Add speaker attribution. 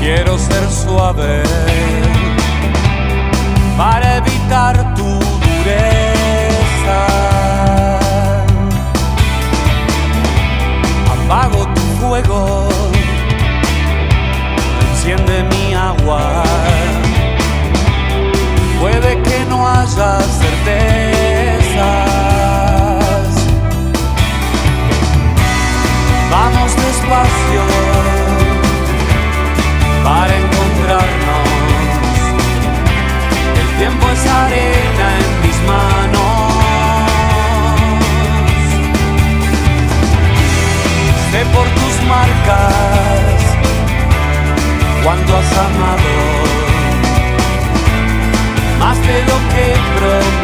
Speaker 1: Quiero ser suave para evitar tu dureza. Apago tu fuego, enciende mi agua. Cuando has amado más de lo que prometiste.